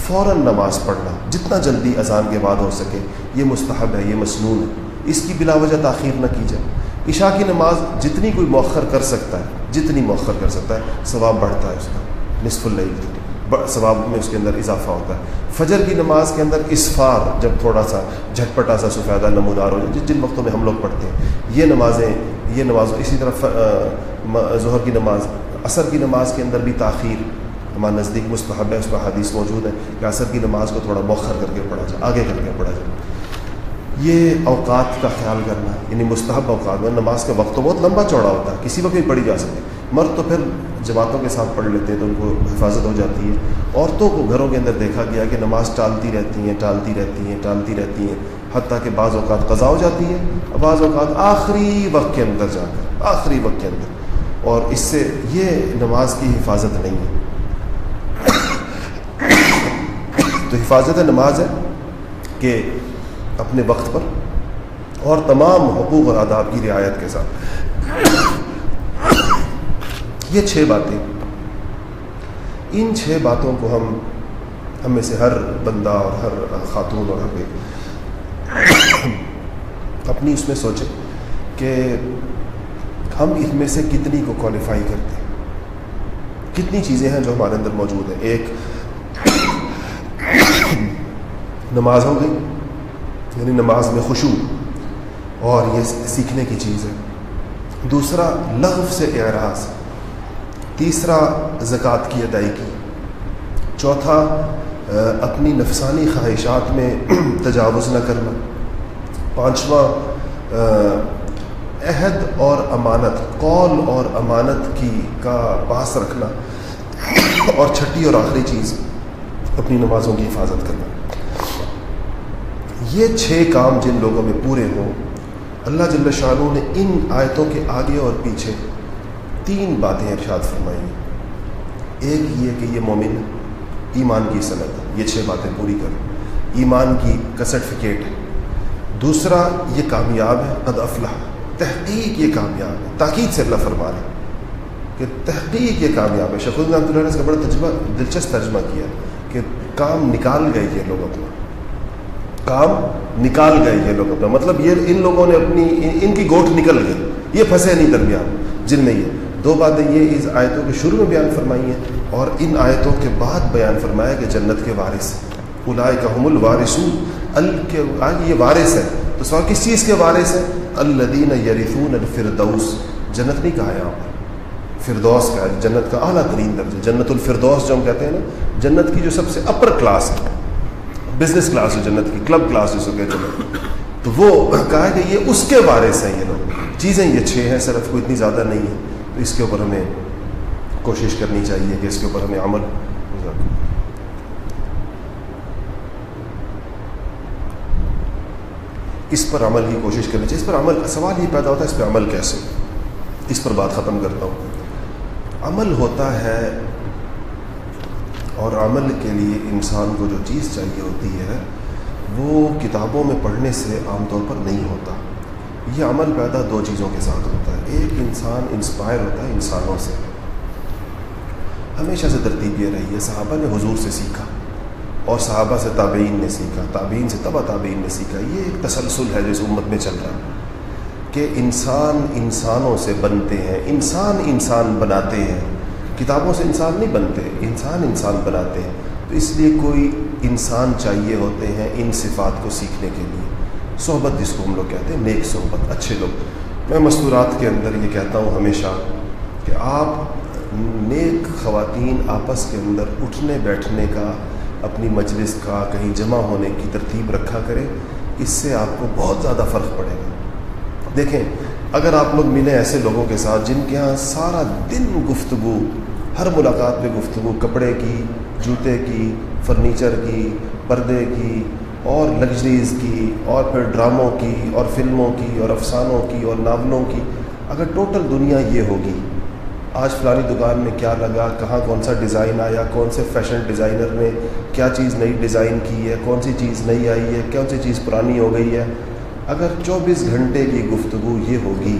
فوراً نماز پڑھنا، جتنا جلدی اذان کے بعد ہو سکے۔ یہ مستحب ہے، یہ مصنون ہے۔ اس کی بلا وجہ تاخیر نہ کی جائے۔ عشاء کی نماز جتنی کوئی مؤخر کر سکتا ہے، جتنی مؤخر کر سکتا ہے، ثواب بڑھتا ہے اس کا۔ نصف اللیل ثواب میں اس کے اندر اضافہ ہوتا ہے۔ فجر کی نماز کے اندر اسفار جب تھوڑا سا جھٹپٹا سا سفیدہ نمودار ہو جائے جن وقتوں میں ہم لوگ پڑھتے ہیں، یہ نمازیں، یہ نماز اسی طرح ظہر کی نماز، عصر کی نماز کے اندر بھی تاخیر ہمارا نزدیک مستحب ہے، اس پر حدیث موجود ہے کہ عصر کی نماز کو تھوڑا موخر کر کے پڑھا جائے، آگے کر کے پڑھا جائے۔ یہ اوقات کا خیال کرنا یعنی مستحب اوقات میں نماز کا وقت تو بہت لمبا چوڑا ہوتا ہے، کسی وقت بھی پڑھی جا سکتی مرد تو پھر جماعتوں کے ساتھ پڑھ لیتے ہیں تو ان کو حفاظت ہو جاتی ہے۔ عورتوں کو گھروں کے اندر دیکھا گیا کہ نماز ٹالتی رہتی ہیں، ٹالتی رہتی ہیں، ٹالتی رہتی ہیں، حتیٰ کہ بعض اوقات قضا ہو جاتی ہے اور بعض اوقات آخری وقت کے اندر جا کر، آخری وقت کے اندر۔ اور اس سے یہ نماز کی حفاظت نہیں ہے۔ تو حفاظت نماز ہے کہ اپنے وقت پر اور تمام حقوق اور آداب کی رعایت کے ساتھ۔ یہ چھ باتیں۔ ان چھ باتوں کو ہم ہم میں سے ہر بندہ اور ہر خاتون اور ہر اپنی اس میں سوچیں کہ ہم اس میں سے کتنی کو کوالیفائی کرتے ہیں۔ کتنی چیزیں ہیں جو ہمارے اندر موجود ہیں۔ ایک نماز ہو گئی یعنی نماز میں خوشو اور یہ سیکھنے کی چیز ہے۔ دوسرا لغف سے اعراض۔ تیسرا زکوٰۃ کی ادائیگی چوتھا اپنی نفسانی خواہشات میں تجاوز نہ کرنا۔ پانچواں عہد اور امانت، قول اور امانت کی، کا پاس رکھنا۔ اور چھٹی اور آخری چیز، اپنی نمازوں کی حفاظت کرنا۔ یہ چھ کام جن لوگوں میں پورے ہوں، اللہ جل شاہ نے ان آیتوں کے آگے اور پیچھے تین باتیں ارشاد فرمائی۔ ایک یہ کہ یہ مومن ایمان کی صنعت یہ چھ باتیں پوری کر۔ ایمان کی کا سرٹیفکیٹ ہے۔ دوسرا، یہ کامیاب ہے، قد افلاح تحقیق یہ کامیاب ہے۔ تاکید سے اللہ فرما رہے کہ تحقیق یہ کامیاب ہے۔ شیخ رحمۃ اللہ نے اس کا بڑا تجربہ، دلچسپ ترجمہ کیا کہ کام نکال گئے یہ لوگ اپنا کام نکال گئے یہ لوگ اپنا مطلب یہ ان لوگوں نے اپنی، ان کی گوٹ نکل گئی۔ یہ پھنسے نہیں درمیان، جن میں یہ۔ دو باتیں یہ اس آیتوں کے شروع میں بیان فرمائی ہیں اور ان آیتوں کے بعد بیان فرمایا کہ جنت کے وارث الائے کا حم الوارث ال کے یہ وارث ہے تو سوال کس چیز کے وارث ہیں؟ الدین یریفون الفردوس۔ جنت نہیں کہا یہاں پر۔ فردوس کا یعنی جنت کا اعلیٰ ترین درجہ۔ جنت الفردوس جو ہم کہتے ہیں نا، جنت کی جو سب سے اپر کلاس ہے۔ بزنس کلاس ہے جنت کی کلب کلاس جس کو کہتے ہیں۔ تو وہ کہا کہ یہ اس کے وارث ہیں یہ لوگ۔ چیزیں یہ چھ ہیں، صرف کوئی اتنی زیادہ نہیں ہے۔ تو اس کے اوپر ہمیں کوشش کرنی چاہیے کہ اس کے اوپر ہمیں عمل اس پر عمل کی کوشش کرنی چاہیے۔ اس پر عمل، سوال یہ پیدا ہوتا ہے اس پہ عمل کیسے؟ اس پر بات ختم کرتا ہوں۔ عمل ہوتا ہے اور عمل کے لیے انسان کو جو چیز چاہیے ہوتی ہے، وہ کتابوں میں پڑھنے سے عام طور پر نہیں ہوتا۔ یہ عمل پیدا دو چیزوں کے ساتھ ہوتا ہے۔ ایک انسان انسپائر ہوتا ہے انسانوں سے۔ ہمیشہ سے ترتیب یہ رہی ہے، صحابہ نے حضور سے سیکھا اور صحابہ سے تابعین نے سیکھا۔ تابعین سے تبا تابعین نے سیکھا۔ یہ ایک تسلسل ہے جو اس امت میں چل رہا ہے کہ انسان انسانوں سے بنتے ہیں، انسان انسان بناتے ہیں۔ کتابوں سے انسان نہیں بنتے، انسان انسان بناتے ہیں۔ تو اس لیے کوئی انسان چاہیے ہوتے ہیں ان صفات کو سیکھنے کے لیے۔ صحبت جس کو ہم لوگ کہتے ہیں، نیک صحبت، اچھے لوگ۔ میں مستورات کے اندر یہ کہتا ہوں ہمیشہ کہ آپ نیک خواتین آپس کے اندر اٹھنے بیٹھنے کا، اپنی مجلس کا کہیں جمع ہونے کی ترتیب رکھا کریں، اس سے آپ کو بہت زیادہ فرق پڑے گا۔ دیکھیں، اگر آپ لوگ ملیں ایسے لوگوں کے ساتھ جن کے یہاں سارا دن گفتگو، ہر ملاقات میں گفتگو، کپڑے کی، جوتے کی، فرنیچر کی، پردے کی اور لگژریز کی اور پھر ڈراموں کی اور فلموں کی اور افسانوں کی اور ناولوں کی۔ اگر ٹوٹل دنیا یہ ہوگی، آج فلانی دکان میں کیا لگا، کہاں کون سا ڈیزائن آیا، کون سے فیشن ڈیزائنر نے کیا چیز نئی ڈیزائن کی ہے، کون سی چیز نئی آئی ہے، کون سی چیز پرانی ہو گئی ہے۔ اگر چوبیس گھنٹے کی گفتگو یہ ہوگی،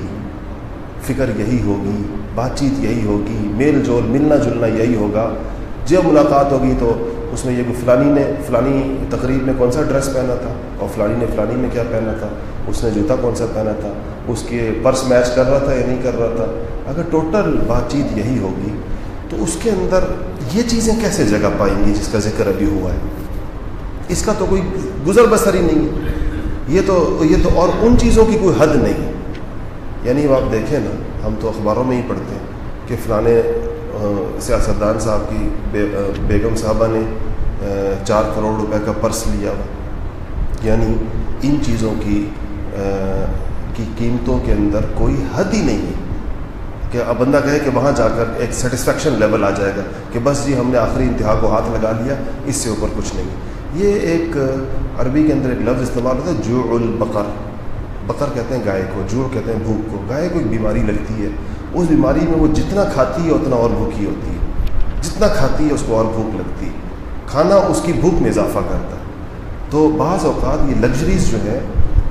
فکر یہی ہوگی، بات چیت یہی ہوگی، میل جول ملنا جلنا یہی ہوگا۔ جب ملاقات ہوگی تو اس میں یہ فلانی نے، فلانی تقریب میں کون سا ڈریس پہنا تھا؟ اور فلانی نے فلانی میں کیا پہنا تھا؟ اس نے جوتا کون سا پہنا تھا؟ اس کے پرس میچ کر رہا تھا یا نہیں کر رہا تھا؟ اگر ٹوٹل بات چیت یہی ہوگی تو اس کے اندر یہ چیزیں کیسے جگہ پائیں گی جس کا ذکر ابھی ہوا ہے؟ اس کا تو کوئی گزر بسر ہی نہیں ہے۔ یہ تو یہ تو اور ان چیزوں کی کوئی حد نہیں۔ یعنی آپ دیکھیں نا، ہم تو اخباروں میں ہی پڑھتے ہیں کہ فلاں سیاستدان صاحب کی بیگم صاحبہ نے چار کروڑ روپے کا پرس لیا ہوا۔ یعنی ان چیزوں کی کی قیمتوں کے اندر کوئی حد ہی نہیں ہے۔ کہ اب بندہ کہے کہ وہاں جا کر ایک سیٹسفیکشن لیول آ جائے گا کہ بس جی ہم نے آخری انتہا کو ہاتھ لگا لیا، اس سے اوپر کچھ نہیں۔ یہ ایک عربی کے اندر ایک لفظ استعمال ہوتا ہے جو البقر۔ بقر کہتے ہیں گائے کو جو کہتے ہیں بھوک کو۔ گائے کو ایک بیماری لگتی ہے۔ اس بیماری میں وہ جتنا کھاتی ہے، اتنا اور بھوکی ہوتی ہے۔ جتنا کھاتی ہے، اس کو اور بھوک لگتی ہے۔ کھانا اس کی بھوک میں اضافہ کرتا ہے۔ تو بعض اوقات یہ لگژریز جو ہے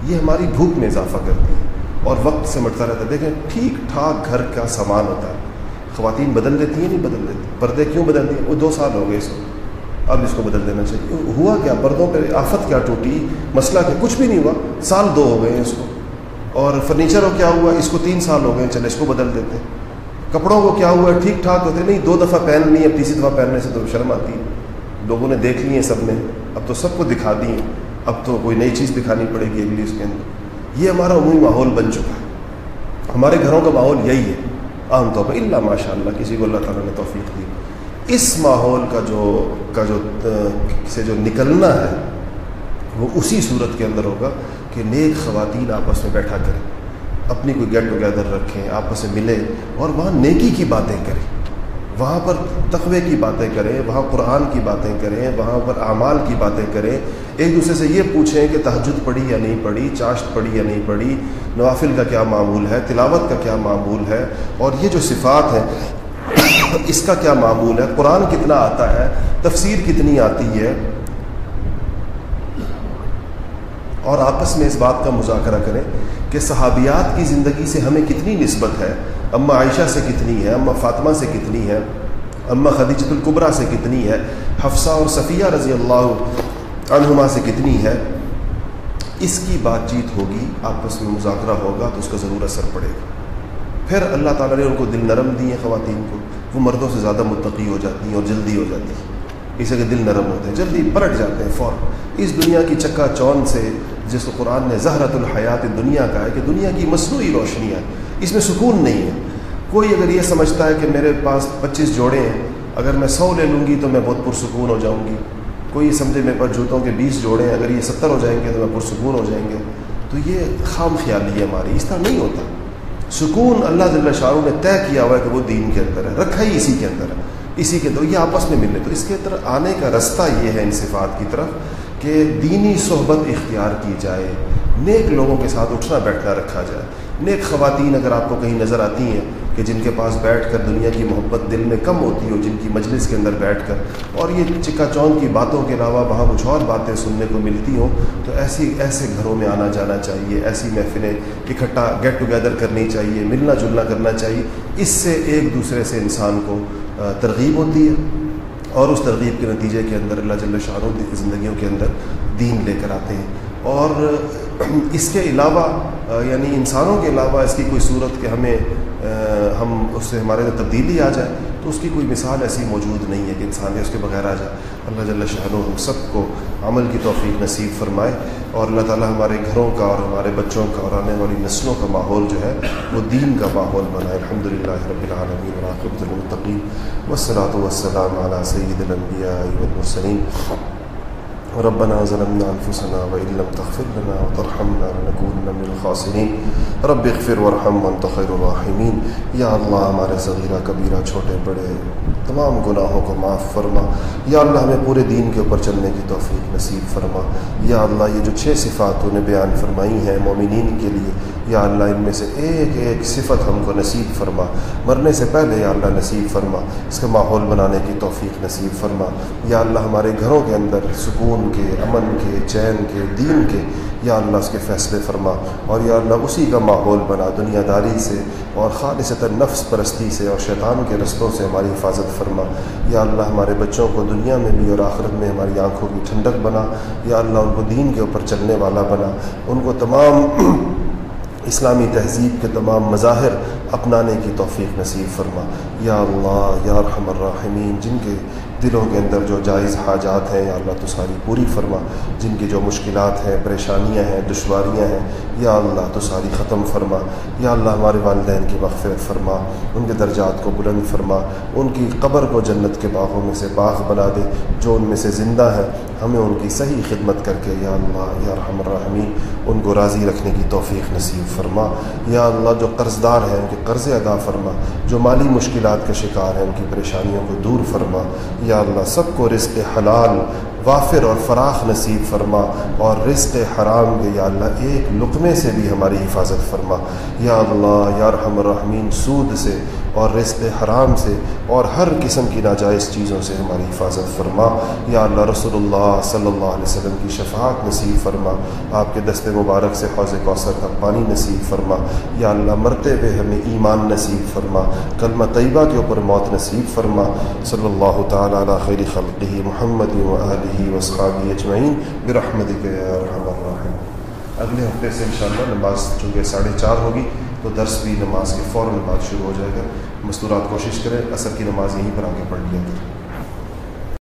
یہ ہماری بھوک میں اضافہ کرتی ہے اور وقت سے مٹتا رہتا ہے۔ دیکھیں، ٹھیک ٹھاک گھر کا سامان ہوتا ہے۔ خواتین بدل دیتی ہیں نہیں بدل دیتی پردے کیوں بدل دی وہ دو سال ہو گئے اس کو۔ اب اس کو بدل دینا چاہیے۔ ہوا کیا؟ پردوں پہ آفت کیا ٹوٹی؟ مسئلہ کیا؟ کچھ بھی نہیں ہوا۔ سال دو ہو گئے ہیں اس کو۔ اور فرنیچر کو کیا ہوا اس کو تین سال ہو گئے چلے، اس کو بدل دیتے کپڑوں کو کیا ہوا ہے؟ ٹھیک ٹھاک ہوتے نہیں، دو دفعہ پہن لی، اب تیسری دفعہ پہننے سے تو شرم آتی ہے۔ لوگوں نے دیکھ لی ہیں سب نے۔ اب تو سب کو دکھا دی ہیں۔ اب تو کوئی نئی چیز دکھانی پڑے گی اگلی اس کے اندر۔ یہ ہمارا عمومی ماحول بن چکا ہے۔ ہمارے گھروں کا ماحول یہی ہے۔ عام طور پر اللہ ماشاء اللہ کسی کو اللہ تعالیٰ نے توفیق دی۔ اس ماحول کا جو کا جو سے جو نکلنا ہے، وہ اسی صورت کے اندر ہوگا۔ کہ نیک خواتین آپس میں بیٹھا کریں، اپنی کوئی گیٹ ٹوگیدر رکھیں، آپس میں ملیں اور وہاں نیکی کی باتیں کریں۔ وہاں پر تقوے کی باتیں کریں، وہاں قرآن کی باتیں کریں، وہاں پر اعمال کی باتیں کریں۔ ایک دوسرے سے یہ پوچھیں کہ تہجد پڑھی یا نہیں پڑھی، چاشت پڑھی یا نہیں پڑھی، نوافل کا کیا معمول ہے، تلاوت کا کیا معمول ہے؟ اور یہ جو صفات ہیں، اس کا کیا معمول ہے؟ قرآن کتنا آتا ہے؟ تفسیر کتنی آتی ہے؟ اور آپس میں اس بات کا مذاکرہ کریں کہ صحابیات کی زندگی سے ہمیں کتنی نسبت ہے اماں عائشہ سے کتنی ہے اماں فاطمہ سے کتنی ہے اماں خدیجت القبرہ سے کتنی ہے، حفصہ اور صفیہ رضی اللہ عنہما سے کتنی ہے، اس کی بات چیت ہوگی، آپس میں مذاکرہ ہوگا تو اس کا ضرور اثر پڑے گا۔ پھر اللہ تعالیٰ نے ان کو دل نرم دی ہیں خواتین کو، وہ مردوں سے زیادہ متقی ہو جاتی ہیں اور جلدی ہو جاتی ہیں۔ اسے کہ دل نرم ہوتے ہیں۔ جلدی پلٹ جاتے ہیں فوراً۔ اس دنیا کی چکا چون سے جس کو قرآن نے زہرت الحیات دنیا کا ہے کہ دنیا کی مصنوعی روشنی ہے اس میں سکون نہیں ہے۔ کوئی اگر یہ سمجھتا ہے کہ میرے پاس پچیس جوڑے ہیں، اگر میں سو لے لوں گی تو میں بہت پرسکون ہو جاؤں گی۔ کوئی یہ سمجھے میرے پاس جوتوں کے بیس جوڑے ہیں، اگر یہ ستر ہو جائیں گے تو میں پرسکون ہو جائیں گے۔ تو یہ خام خیالی ہے ہماری، اس طرح نہیں ہوتا۔ سکون اللہ جل شاہ نے طے کیا ہوا ہے کہ وہ دین کے اندر ہے، رکھا ہی اسی کے اندر ہے۔ اسی کے دو یہ آپس میں ملنے، تو اس کے طرف آنے کا رستہ یہ ہے ان صفات کی طرف کہ دینی صحبت اختیار کی جائے، نیک لوگوں کے ساتھ اٹھنا بیٹھنا رکھا جائے۔ نیک خواتین اگر آپ کو کہیں نظر آتی ہیں کہ جن کے پاس بیٹھ کر دنیا کی محبت دل میں کم ہوتی ہو، جن کی مجلس کے اندر بیٹھ کر، اور یہ چکا چون کی باتوں کے علاوہ وہاں کچھ اور باتیں سننے کو ملتی ہوں، تو ایسی ایسے گھروں میں آنا جانا چاہیے، ایسی محفلیں اکٹھا گیٹ ٹوگیدر کرنی چاہیے، ملنا جلنا کرنا چاہیے۔ اس سے ایک دوسرے سے انسان کو ترغیب ہوتی ہے، اور اس ترغیب کے نتیجے کے اندر اللہ جل شاہ زندگیوں کے اندر دین لے کر آتے ہیں۔ اور اس کے علاوہ یعنی انسانوں کے علاوہ اس کی کوئی صورت کہ ہمیں ہم اس سے ہمارے اندر تبدیلی آ جائے، تو اس کی کوئی مثال ایسی موجود نہیں ہے کہ انسان اس کے بغیر آ جائے۔ اللہ جل شاہ ہم سب کو عمل کی توفیق نصیب فرمائے اور اللہ تعالیٰ ہمارے گھروں کا اور ہمارے بچوں کا اور آنے والی نسلوں کا ماحول جو ہے، وہ دین کا ماحول بنائے۔ الحمد للہ رب العالمین راقب المطقین وسلاۃ وسلام علیہ سعید الانبیاء والمرسلین۔ ربنا ظلمنا انفسنا وان لم تغفر لنا وترحمنا لنكونن من الخاسرين. رب اغفر وارحم وانت خير الراحمين. یا اللہ ہمارے صغیرہ کبیرہ چھوٹے بڑے تمام گناہوں کو معاف فرما۔ یا اللہ، ہمیں پورے دین کے اوپر چلنے کی توفیق نصیب فرما۔ یا اللہ، یہ جو چھ صفات نے بیان فرمائی ہیں مومنین کے لیے، یا اللہ، ان میں سے ایک ایک صفت ہم کو نصیب فرما۔ مرنے سے پہلے یا اللہ نصیب فرما، اس کا ماحول بنانے کی توفیق نصیب فرما۔ یا اللہ، ہمارے گھروں کے اندر سکون کے، امن کے، چین کے، دین کے یا اللہ اس کے فیصلے فرما اور یا اللہ اسی کا ماحول بنا دنیا داری سے اور خالص نفس پرستی سے اور شیطان کے رستوں سے ہماری حفاظت فرما۔ یا اللہ ہمارے بچوں کو دنیا میں بھی اور آخرت میں ہماری آنکھوں کی ٹھنڈک بنا۔ یا اللہ ان کو دین کے اوپر چلنے والا بنا۔ ان کو تمام اسلامی تہذیب کے تمام مظاہر اپنانے کی توفیق نصیب فرما۔ یا اللہ، یا رحم الرحمین جن کے دلوں کے اندر جو جائز حاجات ہیں، یا اللہ تو ساری پوری فرما، جن کی جو مشکلات ہیں، پریشانیاں ہیں، دشواریاں ہیں، یا اللہ تو ساری ختم فرما، یا اللہ ہمارے والدین کی مغفرت فرما، ان کے درجات کو بلند فرما، ان کی قبر کو جنت کے باغوں میں سے باغ بنا دے، جو ان میں سے زندہ ہے ہمیں ان کی صحیح خدمت کر کے یا اللہ، یا رحم الرحمین، ان کو راضی رکھنے کی توفیق نصیب فرما، یا اللہ جو قرض دار ہیں، ان کے قرض ادا فرما، جو مالی مشکلات کے شکار ہیں، ان کی پریشانیوں کو دور فرما، یا اللہ سب کو رزق حلال وافر اور فراخ نصیب فرما اور رزق حرام کے یا اللہ ایک لقمے سے بھی ہماری حفاظت فرما۔ یا اللہ، یا رحم الرحمین، سود سے اور رزق حرام سے اور ہر قسم کی ناجائز چیزوں سے ہماری حفاظت فرما۔ یا اللہ، رسول اللہ صلی اللہ علیہ وسلم کی شفاعت نصیب فرما۔ آپ کے دست مبارک سے حوض کوثر کا پانی نصیب فرما۔ یا اللہ، مرتے ہوئے ہمیں ایمان نصیب فرما۔ کلمہ طیبہ کے اوپر موت نصیب فرما۔ صلی اللہ تعالیٰ علیہ خیر خلقی محمد و علیہ وصحابی اجمعین برحمد الرحیم اگلے ہفتے سے انشاءاللہ نماز چونکہ ساڑھے چار ہوگی، تو درس بھی نماز کے فوراً بعد شروع ہو جائے گا۔ مستورات کوشش کریں، اثر کی نماز یہیں پر آ کے پڑھ لیا کریں